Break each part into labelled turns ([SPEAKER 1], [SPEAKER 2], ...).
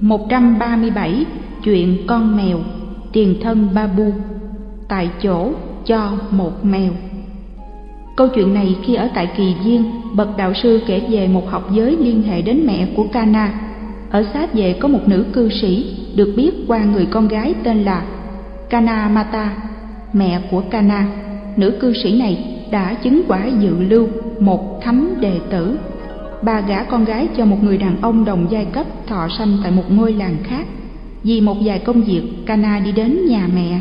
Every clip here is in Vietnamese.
[SPEAKER 1] 137 Chuyện con mèo Tiền thân Babu Tại chỗ cho một mèo Câu chuyện này khi ở tại Kỳ Diên, bậc đạo sư kể về một học giới liên hệ đến mẹ của Kana. Ở sát về có một nữ cư sĩ được biết qua người con gái tên là Kana Mata, mẹ của Kana. Nữ cư sĩ này đã chứng quả dự lưu một thánh đệ tử. Bà gả con gái cho một người đàn ông đồng giai cấp thọ sanh tại một ngôi làng khác. Vì một vài công việc, Kana đi đến nhà mẹ.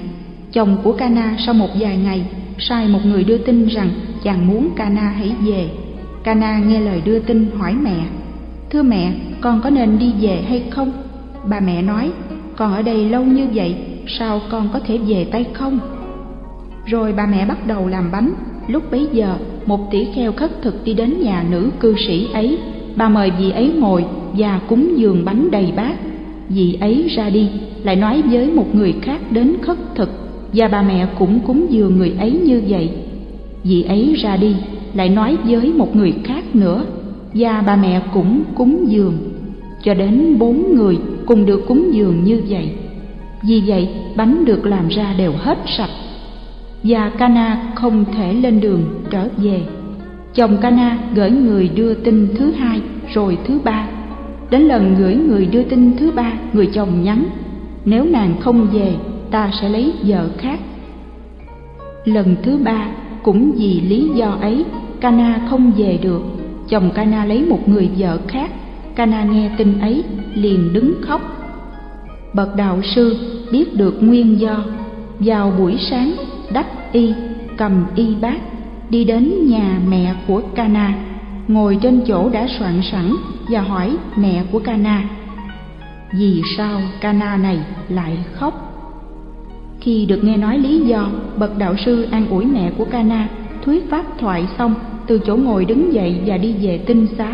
[SPEAKER 1] Chồng của Kana sau một vài ngày sai một người đưa tin rằng chàng muốn Kana hãy về. Kana nghe lời đưa tin hỏi mẹ, Thưa mẹ, con có nên đi về hay không? Bà mẹ nói, con ở đây lâu như vậy, sao con có thể về tay không? Rồi bà mẹ bắt đầu làm bánh, lúc bấy giờ một tỷ kheo khất thực đi đến nhà nữ cư sĩ ấy, bà mời vị ấy ngồi và cúng dường bánh đầy bát. Vị ấy ra đi, lại nói với một người khác đến khất thực và bà mẹ cũng cúng dường người ấy như vậy. Vị ấy ra đi lại nói với một người khác nữa và bà mẹ cũng cúng dường. Cho đến bốn người cùng được cúng dường như vậy. Vì vậy bánh được làm ra đều hết sạch và Cana không thể lên đường, trở về. Chồng Cana gửi người đưa tin thứ hai, rồi thứ ba. Đến lần gửi người đưa tin thứ ba, người chồng nhắn, nếu nàng không về, ta sẽ lấy vợ khác. Lần thứ ba, cũng vì lý do ấy Cana không về được. Chồng Cana lấy một người vợ khác. Cana nghe tin ấy, liền đứng khóc. Bậc đạo sư biết được nguyên do. Vào buổi sáng đắp y cầm y bát đi đến nhà mẹ của Cana ngồi trên chỗ đã soạn sẵn và hỏi mẹ của Cana vì sao Cana này lại khóc khi được nghe nói lý do, bậc đạo sư an ủi mẹ của Cana, thuyết pháp thoại xong, từ chỗ ngồi đứng dậy và đi về tinh xá.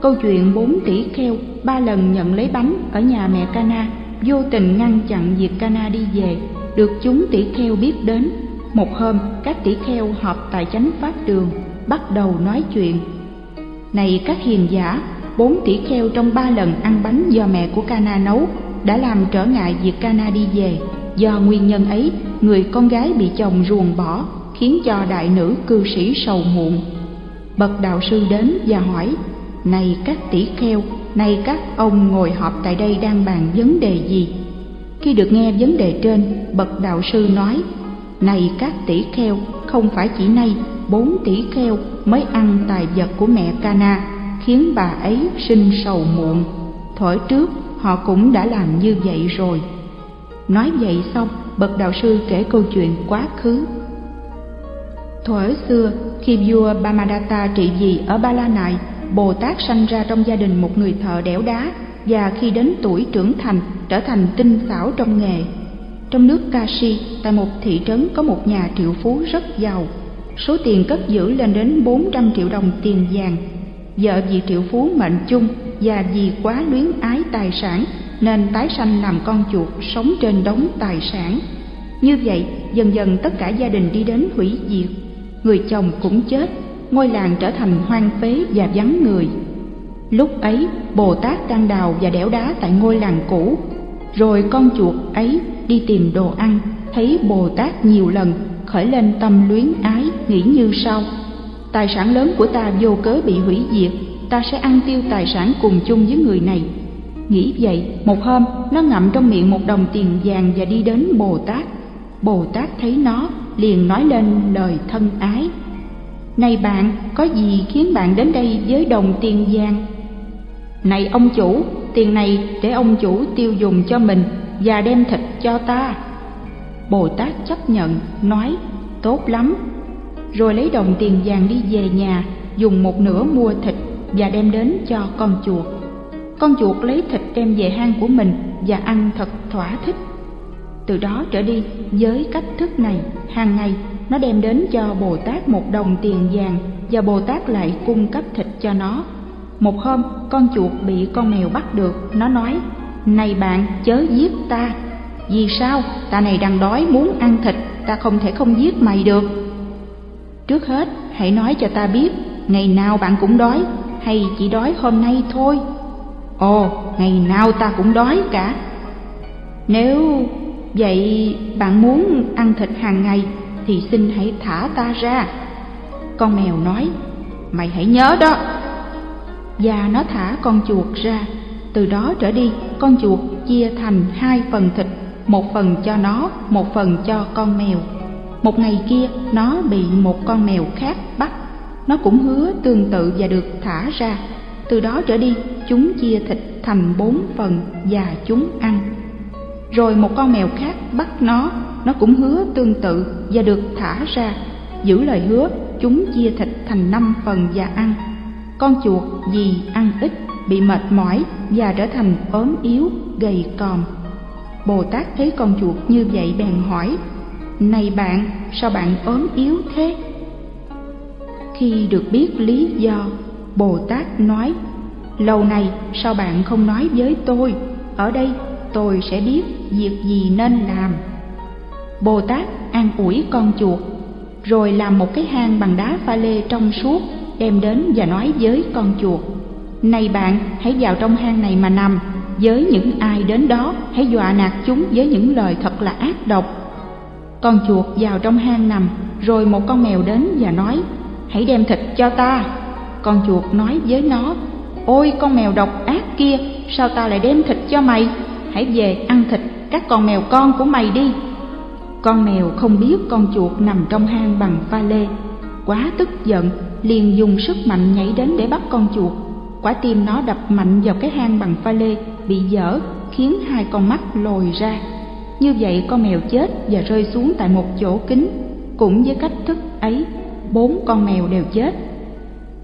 [SPEAKER 1] Câu chuyện bốn tỷ kheo ba lần nhận lấy bánh ở nhà mẹ Cana, vô tình ngăn chặn việc Cana đi về, được chúng tỷ kheo biết đến. Một hôm, các tỷ kheo họp tại chánh pháp đường, bắt đầu nói chuyện. Này các hiền giả, bốn tỷ kheo trong ba lần ăn bánh do mẹ của Cana nấu đã làm trở ngại việc Cana đi về Do nguyên nhân ấy, người con gái bị chồng ruồng bỏ, khiến cho đại nữ cư sĩ sầu muộn. Bậc đạo sư đến và hỏi, Này các tỷ kheo, này các ông ngồi họp tại đây đang bàn vấn đề gì? Khi được nghe vấn đề trên, bậc đạo sư nói, Này các tỷ kheo, không phải chỉ nay bốn tỷ kheo mới ăn tài vật của mẹ Cana, khiến bà ấy sinh sầu muộn. Thổi trước họ cũng đã làm như vậy rồi. Nói vậy xong, bậc đạo sư kể câu chuyện quá khứ. Thuở xưa, khi vua Bamadatta trị vì ở Ba La Nại, Bồ Tát sanh ra trong gia đình một người thợ đẽo đá và khi đến tuổi trưởng thành trở thành tinh xảo trong nghề. Trong nước Kashi, tại một thị trấn có một nhà triệu phú rất giàu. Số tiền cất giữ lên đến 400 triệu đồng tiền vàng. Vợ vì triệu phú mệnh chung và vì quá luyến ái tài sản nên tái sanh làm con chuột sống trên đống tài sản. Như vậy, dần dần tất cả gia đình đi đến hủy diệt. Người chồng cũng chết, ngôi làng trở thành hoang phế và vắng người. Lúc ấy, Bồ Tát đang đào và đẽo đá tại ngôi làng cũ. Rồi con chuột ấy đi tìm đồ ăn, thấy Bồ Tát nhiều lần khởi lên tâm luyến ái, nghĩ như sau. Tài sản lớn của ta vô cớ bị hủy diệt, ta sẽ ăn tiêu tài sản cùng chung với người này Nghĩ vậy, một hôm nó ngậm trong miệng một đồng tiền vàng và đi đến Bồ Tát. Bồ Tát thấy nó, liền nói lên lời thân ái. Này bạn, có gì khiến bạn đến đây với đồng tiền vàng? Này ông chủ, tiền này để ông chủ tiêu dùng cho mình và đem thịt cho ta. Bồ Tát chấp nhận, nói, tốt lắm. Rồi lấy đồng tiền vàng đi về nhà, dùng một nửa mua thịt và đem đến cho con chuột con chuột lấy thịt đem về hang của mình và ăn thật thỏa thích từ đó trở đi với cách thức này hàng ngày nó đem đến cho bồ tát một đồng tiền vàng và bồ tát lại cung cấp thịt cho nó một hôm con chuột bị con mèo bắt được nó nói này bạn chớ giết ta vì sao ta này đang đói muốn ăn thịt ta không thể không giết mày được trước hết hãy nói cho ta biết ngày nào bạn cũng đói hay chỉ đói hôm nay thôi Ồ, ngày nào ta cũng đói cả. Nếu vậy bạn muốn ăn thịt hàng ngày thì xin hãy thả ta ra. Con mèo nói, mày hãy nhớ đó. Và nó thả con chuột ra. Từ đó trở đi, con chuột chia thành hai phần thịt, một phần cho nó, một phần cho con mèo. Một ngày kia, nó bị một con mèo khác bắt. Nó cũng hứa tương tự và được thả ra. Từ đó trở đi, chúng chia thịt thành bốn phần và chúng ăn. Rồi một con mèo khác bắt nó, nó cũng hứa tương tự và được thả ra. Giữ lời hứa, chúng chia thịt thành năm phần và ăn. Con chuột vì ăn ít, bị mệt mỏi và trở thành ốm yếu, gầy còm. Bồ Tát thấy con chuột như vậy bèn hỏi, Này bạn, sao bạn ốm yếu thế? Khi được biết lý do, Bồ Tát nói, Lâu này sao bạn không nói với tôi, ở đây tôi sẽ biết việc gì nên làm. Bồ Tát an ủi con chuột, rồi làm một cái hang bằng đá pha lê trong suốt, đem đến và nói với con chuột, Này bạn, hãy vào trong hang này mà nằm, với những ai đến đó hãy dọa nạt chúng với những lời thật là ác độc. Con chuột vào trong hang nằm, rồi một con mèo đến và nói, hãy đem thịt cho ta. Con chuột nói với nó, ôi con mèo độc ác kia, sao ta lại đem thịt cho mày? Hãy về ăn thịt các con mèo con của mày đi. Con mèo không biết con chuột nằm trong hang bằng pha lê, quá tức giận, liền dùng sức mạnh nhảy đến để bắt con chuột. Quả tim nó đập mạnh vào cái hang bằng pha lê, bị dở, khiến hai con mắt lồi ra. Như vậy con mèo chết và rơi xuống tại một chỗ kín, cũng với cách thức ấy, bốn con mèo đều chết.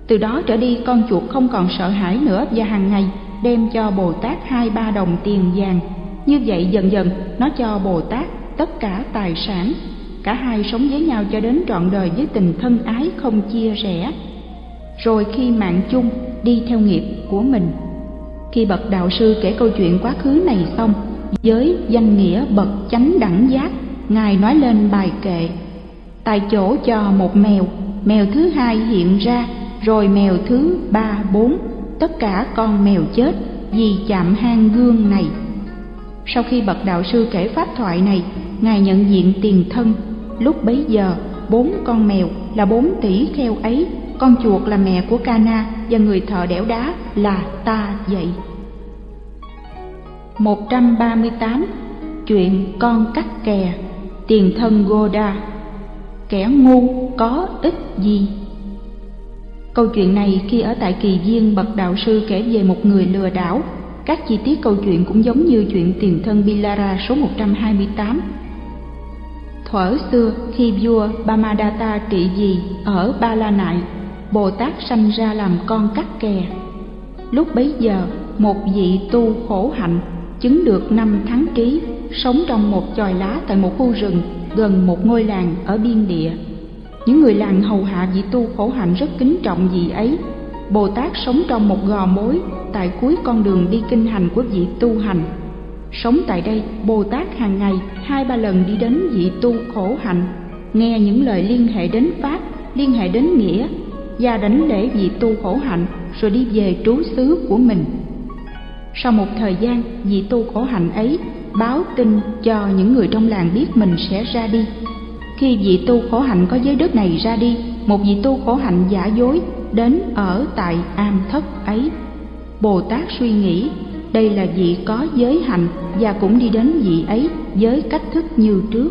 [SPEAKER 1] Từ đó trở đi con chuột không còn sợ hãi nữa và hàng ngày đem cho Bồ Tát hai ba đồng tiền vàng. Như vậy dần dần nó cho Bồ Tát tất cả tài sản. Cả hai sống với nhau cho đến trọn đời với tình thân ái không chia rẽ. Rồi khi mạng chung đi theo nghiệp của mình. Khi bậc đạo sư kể câu chuyện quá khứ này xong, với danh nghĩa bậc chánh đẳng giác, Ngài nói lên bài kệ. Tại chỗ cho một mèo, mèo thứ hai hiện ra, rồi mèo thứ ba bốn, tất cả con mèo chết vì chạm hang gương này. Sau khi bậc đạo sư kể pháp thoại này, Ngài nhận diện tiền thân. Lúc bấy giờ, bốn con mèo là bốn tỷ kheo ấy, con chuột là mẹ của Cana và người thợ đẽo đá là ta vậy. 138. Chuyện con cắt kè Tiền thân Goda Kẻ ngu có ích gì? Câu chuyện này khi ở tại Kỳ Viên bậc đạo sư kể về một người lừa đảo Các chi tiết câu chuyện cũng giống như chuyện tiền thân Bilara số 128 Thuở xưa khi vua Bamadatta trị vì ở Ba La Nại Bồ Tát sanh ra làm con cắt kè. Lúc bấy giờ, một vị tu khổ hạnh, chứng được năm tháng ký, sống trong một chòi lá tại một khu rừng gần một ngôi làng ở biên địa. Những người làng hầu hạ vị tu khổ hạnh rất kính trọng vị ấy. Bồ tát sống trong một gò mối tại cuối con đường đi kinh hành của vị tu hành sống tại đây, bồ tát hàng ngày, hai ba lần đi đến vị tu khổ hạnh. Nghe những lời liên hệ đến pháp, liên hệ đến nghĩa, và đánh lễ vị tu khổ hạnh, rồi đi về trú xứ của mình. Sau một thời gian, vị tu khổ hạnh ấy báo tin cho những người trong làng biết mình sẽ ra đi. Khi vị tu khổ hạnh có giới đất này ra đi, một vị tu khổ hạnh giả dối đến ở tại am thất ấy. Bồ tát suy nghĩ đây là vị có giới hạnh và cũng đi đến vị ấy với cách thức như trước.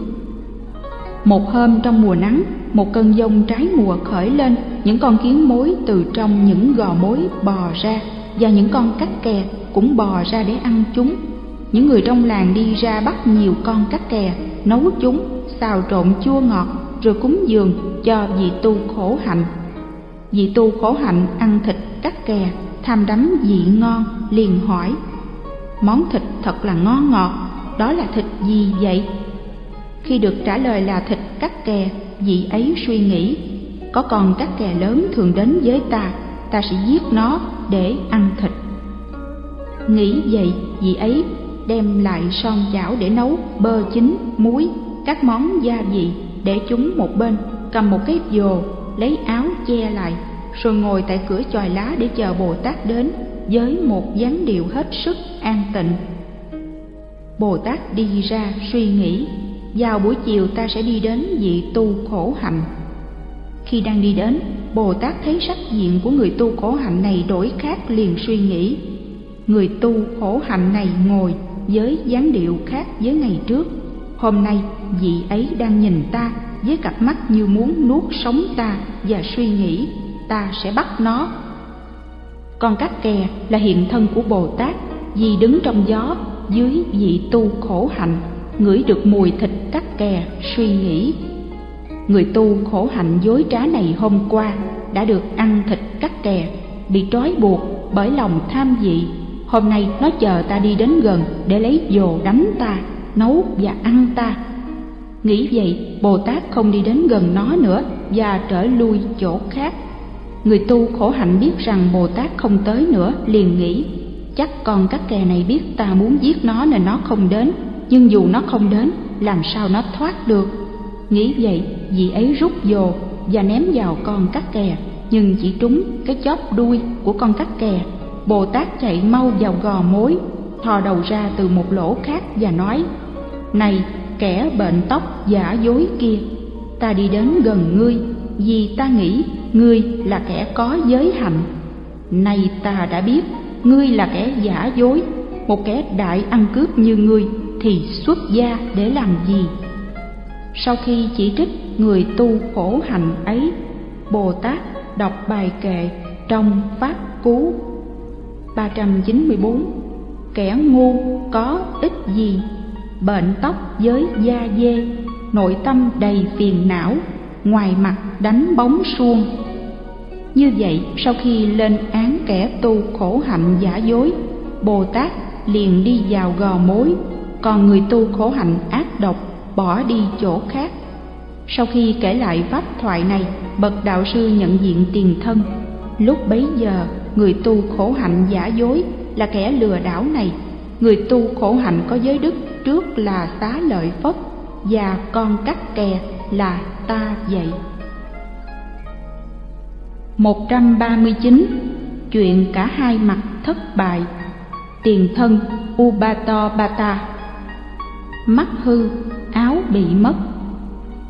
[SPEAKER 1] Một hôm trong mùa nắng, một cơn giông trái mùa khởi lên, những con kiến mối từ trong những gò mối bò ra và những con cắt kè cũng bò ra để ăn chúng. Những người trong làng đi ra bắt nhiều con cắt kè, nấu chúng, xào trộn chua ngọt rồi cúng dường cho vị tu khổ hạnh. Vị tu khổ hạnh ăn thịt cắt kè, tham đắm vị ngon, liền hỏi món thịt thật là ngon ngọt, đó là thịt gì vậy? Khi được trả lời là thịt cắt kè, vị ấy suy nghĩ, có con cắt kè lớn thường đến với ta ta sẽ giết nó để ăn thịt. Nghĩ vậy, vị ấy đem lại son chảo để nấu, bơ chín, muối, các món gia vị để chúng một bên, cầm một cái vồ lấy áo che lại, rồi ngồi tại cửa chòi lá để chờ bồ tát đến với một dáng điệu hết sức an tịnh. Bồ tát đi ra suy nghĩ, vào buổi chiều ta sẽ đi đến vị tu khổ hạnh. Khi đang đi đến, bồ tát thấy sắc diện của người tu khổ hạnh này đổi khác liền suy nghĩ. Người tu khổ hạnh này ngồi với dáng điệu khác với ngày trước. Hôm nay vị ấy đang nhìn ta với cặp mắt như muốn nuốt sống ta và suy nghĩ, ta sẽ bắt nó con các kè là hiện thân của bồ tát, vì đứng trong gió, dưới vị tu khổ hạnh, ngửi được mùi thịt các kè, suy nghĩ. Người tu khổ hạnh dối trá này hôm qua đã được ăn thịt các kè, bị trói buộc bởi lòng tham dị. Hôm nay nó chờ ta đi đến gần để lấy dồ đánh ta, nấu và ăn ta. Nghĩ vậy, bồ tát không đi đến gần nó nữa và trở lui chỗ khác người tu khổ hạnh biết rằng bồ tát không tới nữa, liền nghĩ, chắc con các kè này biết ta muốn giết nó nên nó không đến, nhưng dù nó không đến, làm sao nó thoát được? Nghĩ vậy, vị ấy rút dồ và ném vào con cắt kè, nhưng chỉ trúng cái chóp đuôi của con cắt kè. Bồ tát chạy mau vào gò mối, thò đầu ra từ một lỗ khác và nói, này, kẻ bệnh tóc giả dối kia, ta đi đến gần ngươi, vì ta nghĩ ngươi là kẻ có giới hạnh. Nay ta đã biết, ngươi là kẻ giả dối. Một kẻ đại ăn cướp như ngươi thì xuất gia để làm gì? Sau khi chỉ trích người tu khổ hạnh ấy bồ tát đọc bài kệ trong pháp cú 394 kẻ ngu có ích gì? Bệnh tóc với da dê, nội tâm đầy phiền não, ngoài mặt đánh bóng suông như vậy, sau khi lên án kẻ tu khổ hạnh giả dối, bồ tát liền đi vào gò mối, còn người tu khổ hạnh ác độc bỏ đi chỗ khác. Sau khi kể lại pháp thoại này, bậc đạo sư nhận diện tiền thân. Lúc bấy giờ, người tu khổ hạnh giả dối là kẻ lừa đảo này. Người tu khổ hạnh có giới đức trước là xá lợi phất và con cắt kè là ta vậy 139 chuyện cả hai mặt thất bại. Tiền thân ubato bata. Mắt hư, áo bị mất.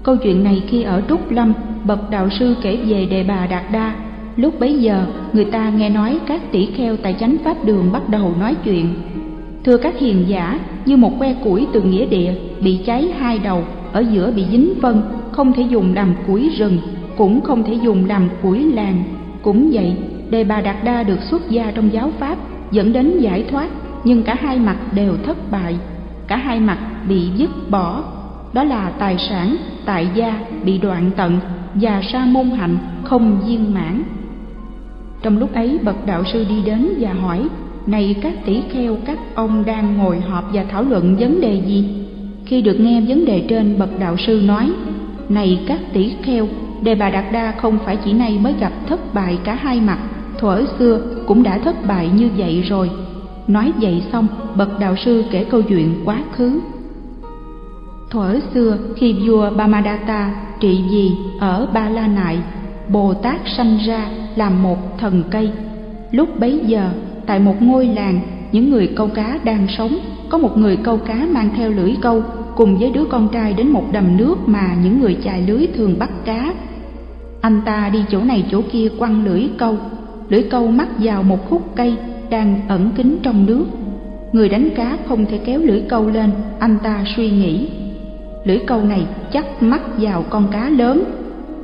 [SPEAKER 1] Câu chuyện này khi ở trúc lâm, bậc đạo sư kể về đề bà đạt đa. Lúc bấy giờ, người ta nghe nói các tỷ kheo tại chánh pháp đường bắt đầu nói chuyện. Thưa các hiền giả, như một que củi từ nghĩa địa bị cháy hai đầu, ở giữa bị dính phân, không thể dùng làm củi rừng cũng không thể dùng làm củi làng. Cũng vậy, đề bà đạt đa được xuất gia trong giáo pháp, dẫn đến giải thoát, nhưng cả hai mặt đều thất bại. Cả hai mặt bị dứt bỏ. Đó là tài sản, tại gia bị đoạn tận và sa môn hạnh không viên mãn. Trong lúc ấy, bậc đạo sư đi đến và hỏi, này các tỷ kheo, các ông đang ngồi họp và thảo luận vấn đề gì? Khi được nghe vấn đề trên, bậc đạo sư nói, này các tỷ kheo đề bà đạt đa không phải chỉ nay mới gặp thất bại cả hai mặt thuở xưa cũng đã thất bại như vậy rồi nói vậy xong bậc đạo sư kể câu chuyện quá khứ thuở xưa khi vua Bamadatta trị vì ở Ba La Nại, Bồ Tát sanh ra làm một thần cây. Lúc bấy giờ, tại một ngôi làng, những người câu cá đang sống, có một người câu cá mang theo lưỡi câu cùng với đứa con trai đến một đầm nước mà những người chài lưới thường bắt cá. Anh ta đi chỗ này chỗ kia quăng lưỡi câu, lưỡi câu mắc vào một khúc cây đang ẩn kín trong nước. Người đánh cá không thể kéo lưỡi câu lên, anh ta suy nghĩ lưỡi câu này chắc mắc vào con cá lớn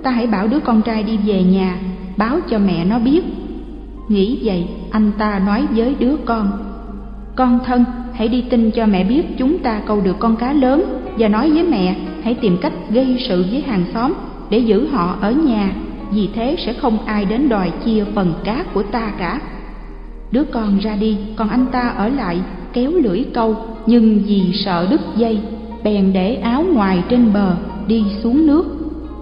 [SPEAKER 1] ta hãy bảo đứa con trai đi về nhà báo cho mẹ nó biết nghĩ vậy anh ta nói với đứa con con thân hãy đi tin cho mẹ biết chúng ta câu được con cá lớn và nói với mẹ, hãy tìm cách gây sự với hàng xóm để giữ họ ở nhà. Vì thế sẽ không ai đến đòi chia phần cá của ta cả. Đứa con ra đi, còn anh ta ở lại, kéo lưỡi câu, nhưng vì sợ đứt dây, bèn để áo ngoài trên bờ, đi xuống nước.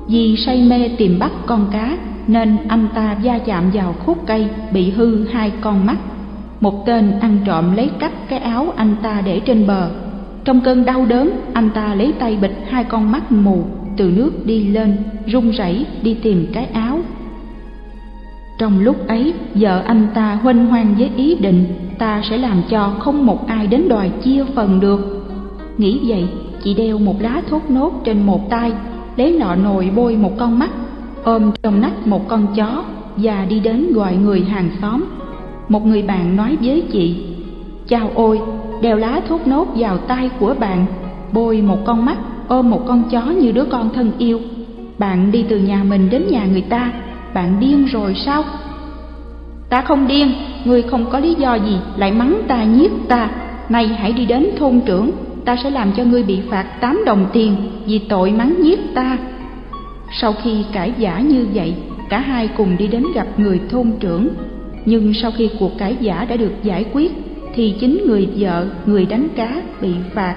[SPEAKER 1] Vì say mê tìm bắt con cá, nên anh ta va chạm vào khúc cây, bị hư hai con mắt một tên ăn trộm lấy cắp cái áo anh ta để trên bờ trong cơn đau đớn anh ta lấy tay bịt hai con mắt mù từ nước đi lên run rẩy đi tìm cái áo Trong lúc ấy, vợ anh ta huênh hoang với ý định ta sẽ làm cho không một ai đến đòi chia phần được. Nghĩ vậy, chị đeo một lá thốt nốt trên một tay, lấy lọ nồi bôi một con mắt, ôm trong nách một con chó và đi đến gọi người hàng xóm. Một người bạn nói với chị, Chào ôi, đeo lá thốt nốt vào tay của bạn, bôi một con mắt, ôm một con chó như đứa con thân yêu. Bạn đi từ nhà mình đến nhà người ta, bạn điên rồi sao? Ta không điên, ngươi không có lý do gì lại mắng ta nhiếc ta. Nay hãy đi đến thôn trưởng, ta sẽ làm cho ngươi bị phạt tám đồng tiền vì tội mắng nhiếc ta. Sau khi cãi giả như vậy, cả hai cùng đi đến gặp người thôn trưởng. Nhưng sau khi cuộc cãi giả đã được giải quyết, thì chính người vợ, người đánh cá bị phạt.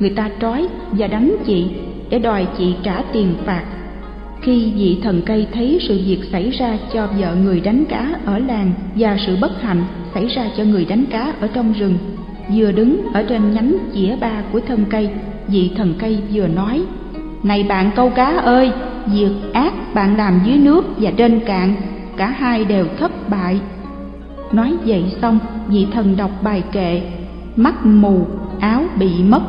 [SPEAKER 1] Người ta trói và đánh chị để đòi chị trả tiền phạt. Khi vị thần cây thấy sự việc xảy ra cho vợ người đánh cá ở làng và sự bất hạnh xảy ra cho người đánh cá ở trong rừng, vừa đứng ở trên nhánh chĩa ba của thân cây, vị thần cây vừa nói: "Này bạn câu cá ơi, việc ác bạn làm dưới nước và trên cạn, cả hai đều thất bại." Nói vậy xong, vị thần đọc bài kệ: Mắt mù, áo bị mất,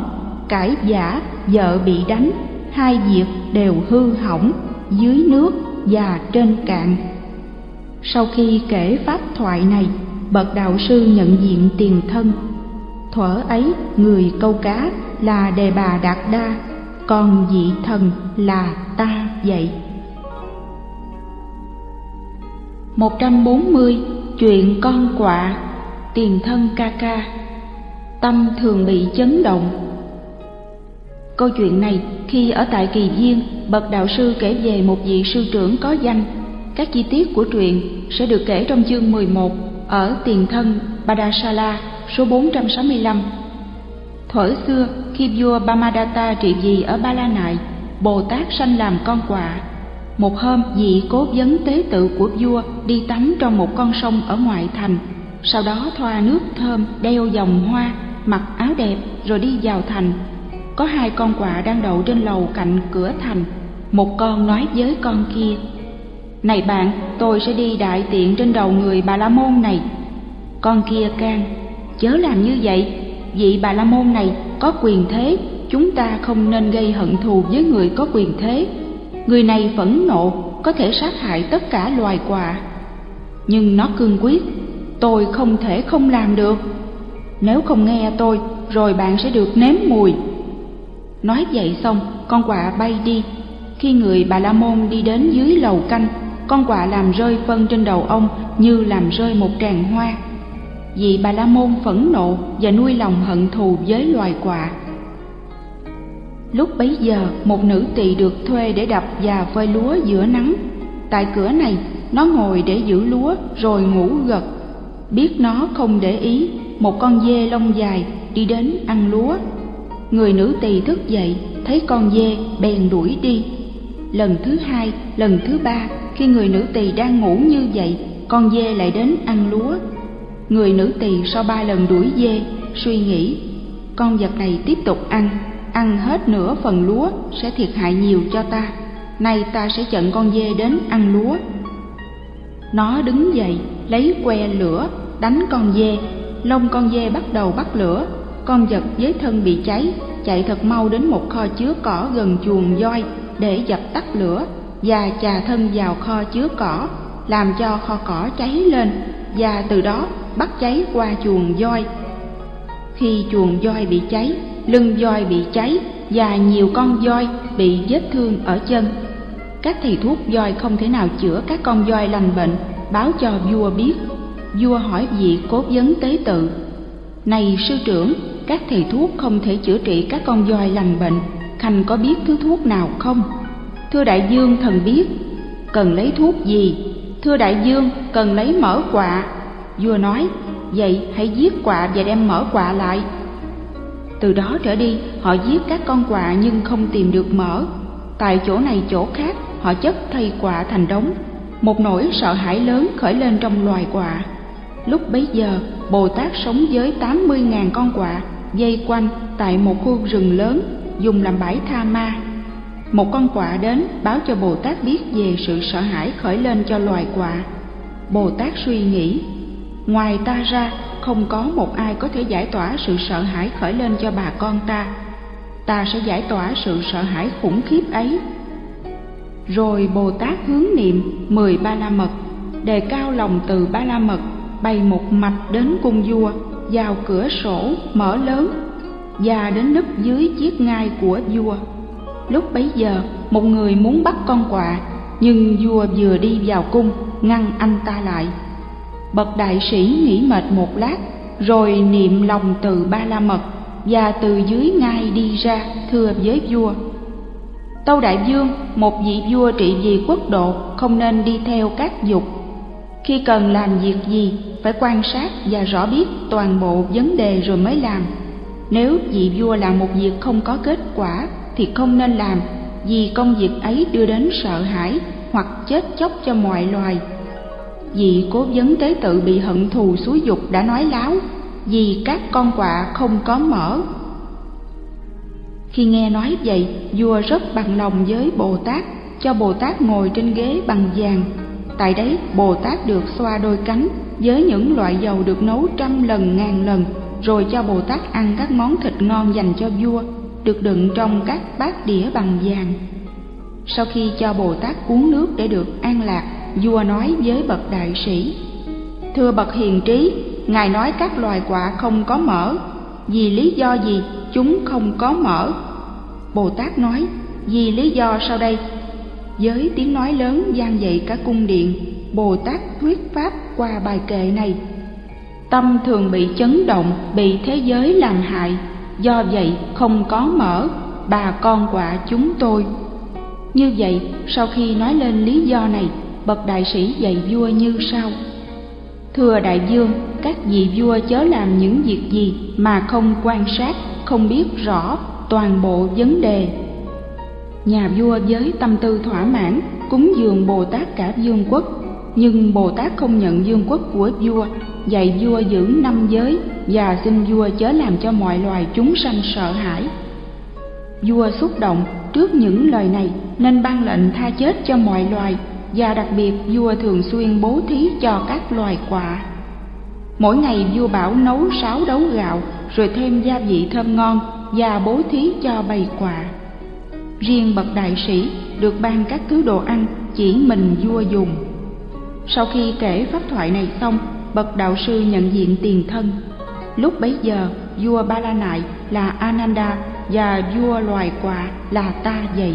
[SPEAKER 1] cải giả, vợ bị đánh, hai việc đều hư hỏng dưới nước và trên cạn. Sau khi kể pháp thoại này, bậc đạo sư nhận diện tiền thân. Thuở ấy, người câu cá là đề bà Đạt Đa, còn vị thần là ta vậy. 140. Chuyện con quạ Tiền thân ca ca Tâm thường bị chấn động Câu chuyện này khi ở tại Kỳ Viên, bậc đạo sư kể về một vị sư trưởng có danh. Các chi tiết của truyện sẽ được kể trong chương 11 ở Tiền thân Badasala số 465. Thuở xưa, khi vua Bamadatta trị vì ở Ba La Nại, Bồ Tát sanh làm con quạ. Một hôm, vị cố vấn tế tự của vua đi tắm trong một con sông ở ngoại thành, sau đó thoa nước thơm, đeo vòng hoa, mặc áo đẹp rồi đi vào thành. Có hai con quạ đang đậu trên lầu cạnh cửa thành. Một con nói với con kia này bạn tôi sẽ đi đại tiện trên đầu người bà la môn này. Con kia can chớ làm như vậy. Vị bà la môn này có quyền thế chúng ta không nên gây hận thù với người có quyền thế người này phẫn nộ có thể sát hại tất cả loài quạ nhưng nó cương quyết tôi không thể không làm được nếu không nghe tôi rồi bạn sẽ được nếm mùi Nói vậy xong, con quạ bay đi. Khi người Bà La Môn đi đến dưới lầu canh, con quạ làm rơi phân trên đầu ông như làm rơi một tràng hoa. Vì Bà La Môn phẫn nộ và nuôi lòng hận thù với loài quạ. Lúc bấy giờ, một nữ tỳ được thuê để đập và phơi lúa giữa nắng. Tại cửa này, nó ngồi để giữ lúa rồi ngủ gật. Biết nó không để ý, một con dê lông dài đi đến ăn lúa người nữ tỳ thức dậy thấy con dê bèn đuổi đi lần thứ hai lần thứ ba khi người nữ tỳ đang ngủ như vậy con dê lại đến ăn lúa người nữ tỳ sau ba lần đuổi dê suy nghĩ con vật này tiếp tục ăn ăn hết nửa phần lúa sẽ thiệt hại nhiều cho ta. Nay ta sẽ chận con dê đến ăn lúa. Nó đứng dậy, lấy que lửa, đánh con dê. Lông con dê bắt đầu bắt lửa. Con vật với thân bị cháy, chạy thật mau đến một kho chứa cỏ gần chuồng voi để dập tắt lửa và chà thân vào kho chứa cỏ, làm cho kho cỏ cháy lên và từ đó bắt cháy qua chuồng voi. Khi chuồng voi bị cháy lưng voi bị cháy và nhiều con voi bị vết thương ở chân. Các thầy thuốc voi không thể nào chữa các con voi lành bệnh, báo cho vua biết. Vua hỏi vị cố vấn tế tự, này sư trưởng, các thầy thuốc không thể chữa trị các con voi lành bệnh, khanh có biết thứ thuốc nào không? Thưa đại dương thần biết. Cần lấy thuốc gì? Thưa đại dương cần lấy mỡ quạ. Vua nói, vậy hãy giết quạ và đem mỡ quạ lại từ đó trở đi họ giết các con quạ nhưng không tìm được mỡ tại chỗ này chỗ khác họ chất thây quạ thành đống. Một nỗi sợ hãi lớn khởi lên trong loài quạ. Lúc bấy giờ bồ tát sống với tám mươi ngàn con quạ dây quanh tại một khu rừng lớn dùng làm bãi tha ma. Một con quạ đến báo cho bồ tát biết về sự sợ hãi khởi lên cho loài quạ. Bồ Tát suy nghĩ, ngoài ta ra không có một ai có thể giải tỏa sự sợ hãi khởi lên cho bà con ta. Ta sẽ giải tỏa sự sợ hãi khủng khiếp ấy. Rồi Bồ Tát hướng niệm mười ba la mật, đề cao lòng từ ba la mật, bày một mạch đến cung vua, vào cửa sổ mở lớn và đến nấp dưới chiếc ngai của vua. Lúc bấy giờ, một người muốn bắt con quạ, nhưng vua vừa đi vào cung, ngăn anh ta lại. Bậc đại sĩ nghỉ mệt một lát, rồi niệm lòng từ ba la mật và từ dưới ngai đi ra thưa với vua. Tâu Đại vương, một vị vua trị vì quốc độ không nên đi theo các dục. Khi cần làm việc gì, phải quan sát và rõ biết toàn bộ vấn đề rồi mới làm. Nếu vị vua làm một việc không có kết quả thì không nên làm vì công việc ấy đưa đến sợ hãi hoặc chết chóc cho mọi loài. Vị cố vấn tế tự bị hận thù xúi dục đã nói láo vì các con quạ không có mở. Khi nghe nói vậy, vua rất bằng lòng với Bồ Tát, cho Bồ Tát ngồi trên ghế bằng vàng. Tại đấy, Bồ Tát được xoa đôi cánh với những loại dầu được nấu trăm lần ngàn lần, rồi cho Bồ Tát ăn các món thịt ngon dành cho vua, được đựng trong các bát đĩa bằng vàng. Sau khi cho Bồ Tát uống nước để được an lạc, vua nói với bậc đại sĩ: Thưa bậc hiền trí, ngài nói các loài quả không có mỡ, vì lý do gì chúng không có mỡ? Bồ Tát nói: Vì lý do sau đây? Với tiếng nói lớn gian dậy cả cung điện, Bồ Tát thuyết pháp qua bài kệ này. Tâm thường bị chấn động, bị thế giới làm hại, do vậy không có mở, bà con quả chúng tôi. Như vậy, sau khi nói lên lý do này, bậc đại sĩ dạy vua như sau: Thưa đại dương, các vị vua chớ làm những việc gì mà không quan sát, không biết rõ toàn bộ vấn đề. Nhà vua với tâm tư thỏa mãn, cúng dường Bồ Tát cả dương quốc, nhưng Bồ Tát không nhận dương quốc của vua, dạy vua giữ năm giới và xin vua chớ làm cho mọi loài chúng sanh sợ hãi. Vua xúc động trước những lời này nên ban lệnh tha chết cho mọi loài và đặc biệt vua thường xuyên bố thí cho các loài quạ. Mỗi ngày vua bảo nấu sáu đấu gạo rồi thêm gia vị thơm ngon và bố thí cho bầy quả. Riêng bậc đại sĩ được ban các thứ đồ ăn chỉ mình vua dùng. Sau khi kể pháp thoại này xong, bậc đạo sư nhận diện tiền thân. Lúc bấy giờ, vua Ba La Nại là Ananda và vua loài quạ là Ta Dậy.